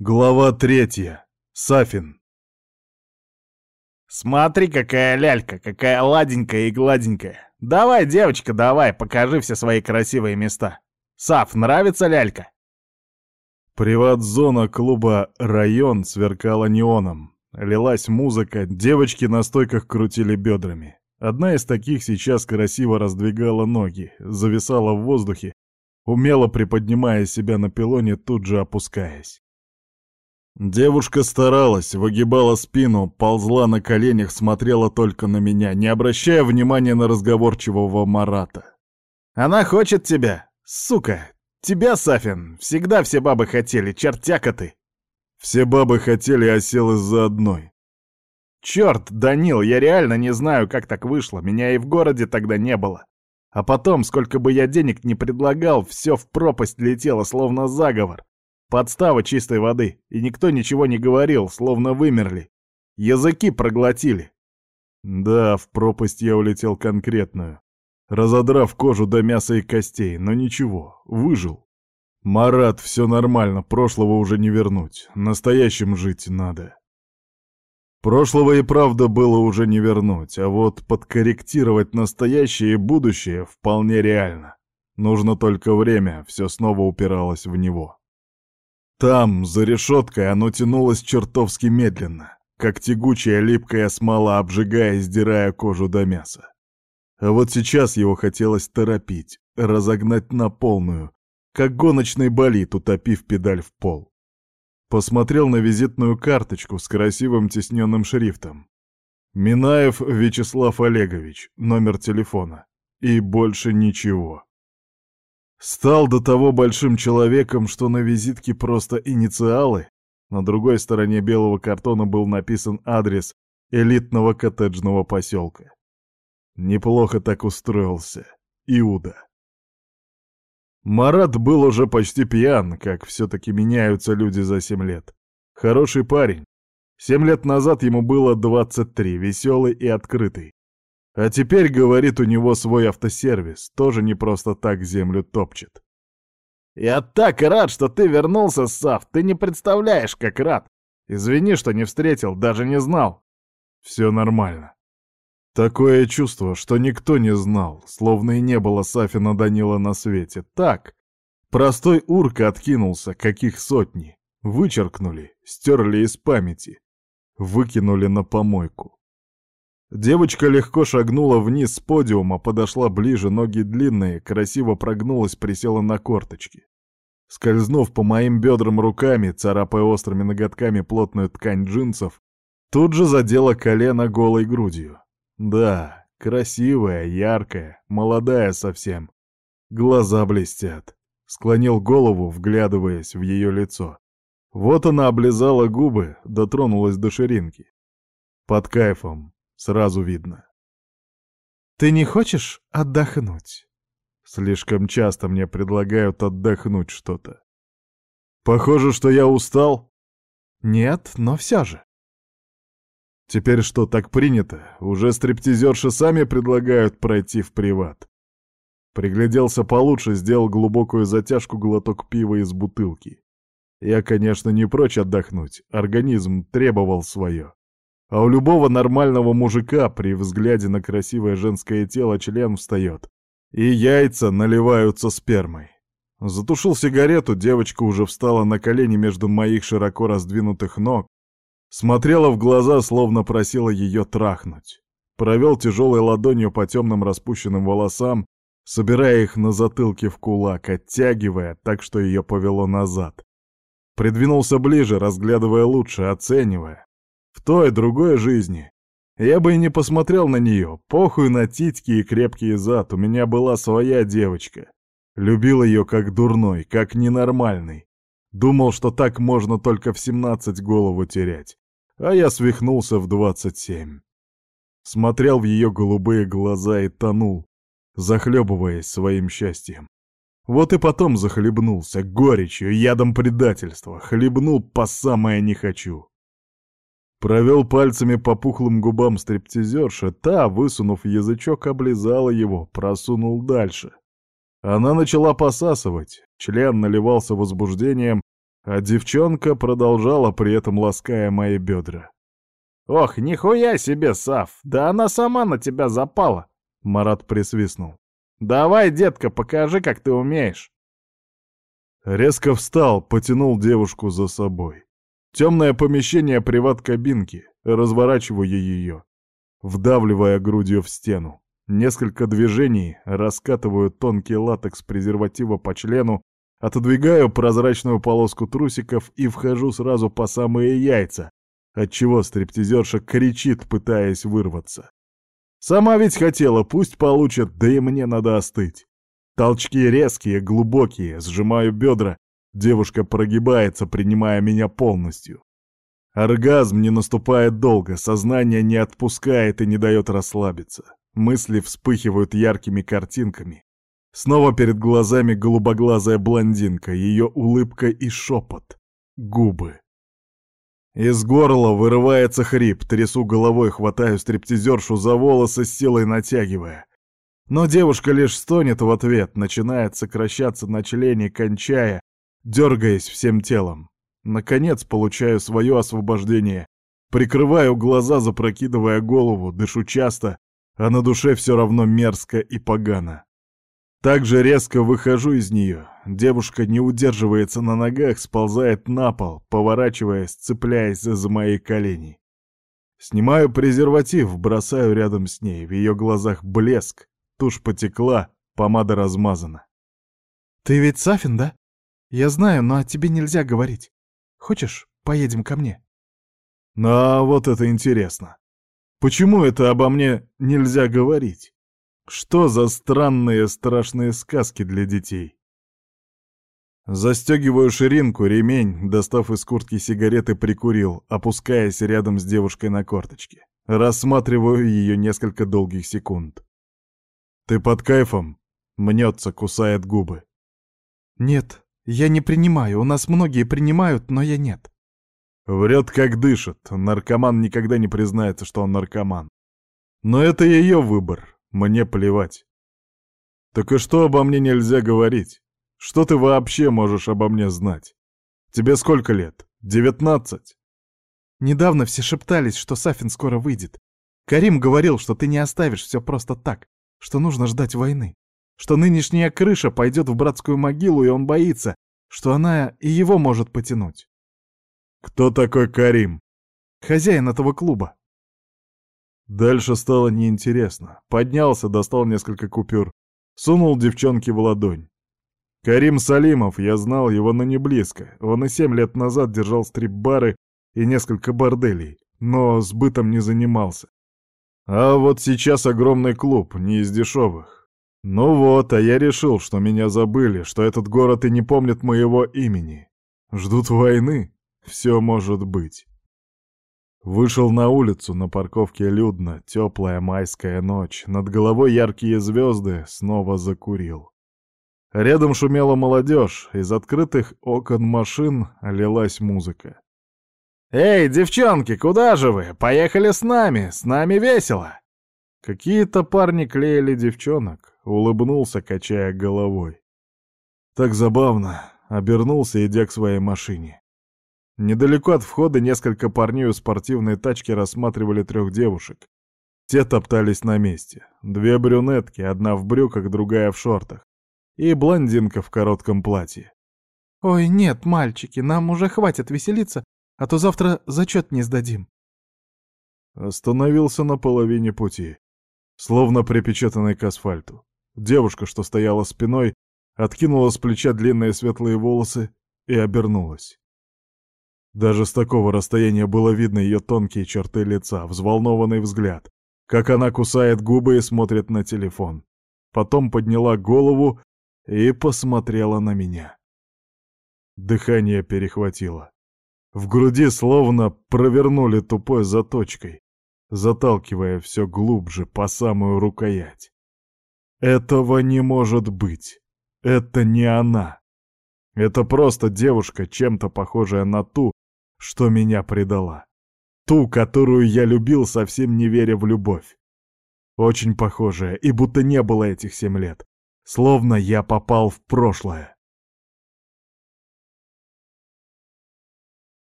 Глава третья. Сафин. «Смотри, какая лялька, какая ладенькая и гладенькая. Давай, девочка, давай, покажи все свои красивые места. Саф, нравится лялька?» Приват-зона клуба «Район» сверкала неоном. Лилась музыка, девочки на стойках крутили бедрами. Одна из таких сейчас красиво раздвигала ноги, зависала в воздухе, умело приподнимая себя на пилоне, тут же опускаясь. Девушка старалась, выгибала спину, ползла на коленях, смотрела только на меня, не обращая внимания на разговорчивого Марата. «Она хочет тебя, сука! Тебя, Сафин, всегда все бабы хотели, чертяка ты!» Все бабы хотели, а сел из-за одной. «Черт, Данил, я реально не знаю, как так вышло, меня и в городе тогда не было. А потом, сколько бы я денег не предлагал, все в пропасть летело, словно заговор. Подстава чистой воды, и никто ничего не говорил, словно вымерли. Языки проглотили. Да, в пропасть я улетел конкретную, разодрав кожу до мяса и костей, но ничего, выжил. Марат, все нормально, прошлого уже не вернуть, настоящим жить надо. Прошлого и правда было уже не вернуть, а вот подкорректировать настоящее и будущее вполне реально. Нужно только время, все снова упиралось в него. Там, за решеткой, оно тянулось чертовски медленно, как тягучая липкая смола, обжигая и сдирая кожу до мяса. А вот сейчас его хотелось торопить, разогнать на полную, как гоночный болид, утопив педаль в пол. Посмотрел на визитную карточку с красивым тисненным шрифтом. Минаев Вячеслав Олегович, номер телефона. И больше ничего. Стал до того большим человеком, что на визитке просто инициалы. На другой стороне белого картона был написан адрес элитного коттеджного поселка. Неплохо так устроился. Иуда. Марат был уже почти пьян, как все-таки меняются люди за семь лет. Хороший парень. Семь лет назад ему было 23, веселый и открытый. А теперь, говорит, у него свой автосервис, тоже не просто так землю топчет. «Я так рад, что ты вернулся, Сав, ты не представляешь, как рад. Извини, что не встретил, даже не знал». «Все нормально». Такое чувство, что никто не знал, словно и не было Сафина Данила на свете. Так, простой урка откинулся, каких сотни. Вычеркнули, стерли из памяти, выкинули на помойку. Девочка легко шагнула вниз с подиума, подошла ближе, ноги длинные, красиво прогнулась, присела на корточки. Скользнув по моим бедрам руками, царапая острыми ноготками плотную ткань джинсов, тут же задела колено голой грудью. Да, красивая, яркая, молодая совсем. Глаза блестят. Склонил голову, вглядываясь в ее лицо. Вот она облизала губы, дотронулась до ширинки. Под кайфом, Сразу видно. «Ты не хочешь отдохнуть?» Слишком часто мне предлагают отдохнуть что-то. Похоже, что я устал. Нет, но все же. Теперь что, так принято? Уже стриптизерши сами предлагают пройти в приват. Пригляделся получше, сделал глубокую затяжку глоток пива из бутылки. Я, конечно, не прочь отдохнуть, организм требовал свое. А у любого нормального мужика при взгляде на красивое женское тело член встает. И яйца наливаются спермой. Затушил сигарету, девочка уже встала на колени между моих широко раздвинутых ног, смотрела в глаза, словно просила ее трахнуть. Провел тяжелой ладонью по темным распущенным волосам, собирая их на затылке в кулак, оттягивая, так что ее повело назад. Придвинулся ближе, разглядывая лучше, оценивая. В той, другой жизни. Я бы и не посмотрел на нее, похуй на титьки и крепкий зад, у меня была своя девочка. Любил ее как дурной, как ненормальный. Думал, что так можно только в 17 голову терять, а я свихнулся в 27. Смотрел в ее голубые глаза и тонул, захлебываясь своим счастьем. Вот и потом захлебнулся горечью, ядом предательства, хлебнул по самое не хочу. Провел пальцами по пухлым губам стриптизерши, та, высунув язычок, облизала его, просунул дальше. Она начала посасывать, член наливался возбуждением, а девчонка продолжала при этом лаская мои бедра. «Ох, нихуя себе, Сав! Да она сама на тебя запала!» Марат присвистнул. «Давай, детка, покажи, как ты умеешь!» Резко встал, потянул девушку за собой. Темное помещение приват-кабинки, разворачиваю ее, вдавливая грудью в стену. Несколько движений, раскатываю тонкий латекс презерватива по члену, отодвигаю прозрачную полоску трусиков и вхожу сразу по самые яйца, отчего стриптизерша кричит, пытаясь вырваться. Сама ведь хотела, пусть получит, да и мне надо остыть. Толчки резкие, глубокие, сжимаю бедра, девушка прогибается, принимая меня полностью. Оргазм не наступает долго, сознание не отпускает и не дает расслабиться. Мысли вспыхивают яркими картинками. Снова перед глазами голубоглазая блондинка, ее улыбка и шепот. Губы. Из горла вырывается хрип, трясу головой, хватаю стриптизершу за волосы, силой натягивая. Но девушка лишь стонет в ответ, начинает сокращаться на члене, кончая, дергаясь всем телом. Наконец получаю свое освобождение. Прикрываю глаза, запрокидывая голову, дышу часто, а на душе все равно мерзко и погано. Так же резко выхожу из нее. Девушка не удерживается на ногах, сползает на пол, поворачиваясь, цепляясь за мои колени. Снимаю презерватив, бросаю рядом с ней. В ее глазах блеск, тушь потекла, помада размазана. «Ты ведь Сафин, да? Я знаю, но о тебе нельзя говорить. Хочешь, поедем ко мне?» «Ну, а вот это интересно. Почему это обо мне нельзя говорить? Что за странные страшные сказки для детей? Застегиваю ширинку, ремень, достав из куртки сигареты, прикурил, опускаясь рядом с девушкой на корточке. Рассматриваю ее несколько долгих секунд. «Ты под кайфом?» — мнется, кусает губы. «Нет, я не принимаю. У нас многие принимают, но я нет». Врет, как дышит. Наркоман никогда не признается, что он наркоман. Но это ее выбор. Мне плевать. Так и что обо мне нельзя говорить? Что ты вообще можешь обо мне знать? Тебе сколько лет? Девятнадцать? Недавно все шептались, что Сафин скоро выйдет. Карим говорил, что ты не оставишь все просто так, что нужно ждать войны, что нынешняя крыша пойдет в братскую могилу, и он боится, что она и его может потянуть. «Кто такой Карим?» «Хозяин этого клуба». Дальше стало неинтересно. Поднялся, достал несколько купюр. Сунул девчонке в ладонь. Карим Салимов, я знал его, но не близко. Он и семь лет назад держал стрип-бары и несколько борделей, но сбытом не занимался. А вот сейчас огромный клуб, не из дешевых. Ну вот, а я решил, что меня забыли, что этот город и не помнит моего имени. Ждут войны. Все может быть. Вышел на улицу, на парковке людно, теплая майская ночь, над головой яркие звезды, снова закурил. Рядом шумела молодежь, из открытых окон машин лилась музыка. «Эй, девчонки, куда же вы? Поехали с нами, с нами весело!» Какие-то парни клеили девчонок, улыбнулся, качая головой. Так забавно, обернулся, идя к своей машине. Недалеко от входа несколько парней у спортивной тачки рассматривали трех девушек. Те топтались на месте. Две брюнетки, одна в брюках, другая в шортах. И блондинка в коротком платье. «Ой, нет, мальчики, нам уже хватит веселиться, а то завтра зачет не сдадим». Остановился на половине пути, словно припечатанный к асфальту. Девушка, что стояла спиной, откинула с плеча длинные светлые волосы и обернулась. Даже с такого расстояния было видно ее тонкие черты лица, взволнованный взгляд, как она кусает губы и смотрит на телефон. Потом подняла голову и посмотрела на меня. Дыхание перехватило. В груди словно провернули тупой заточкой, заталкивая все глубже по самую рукоять. Этого не может быть. Это не она. Это просто девушка, чем-то похожая на ту, что меня предала. Ту, которую я любил, совсем не веря в любовь. Очень похожая, и будто не было этих семь лет. Словно я попал в прошлое.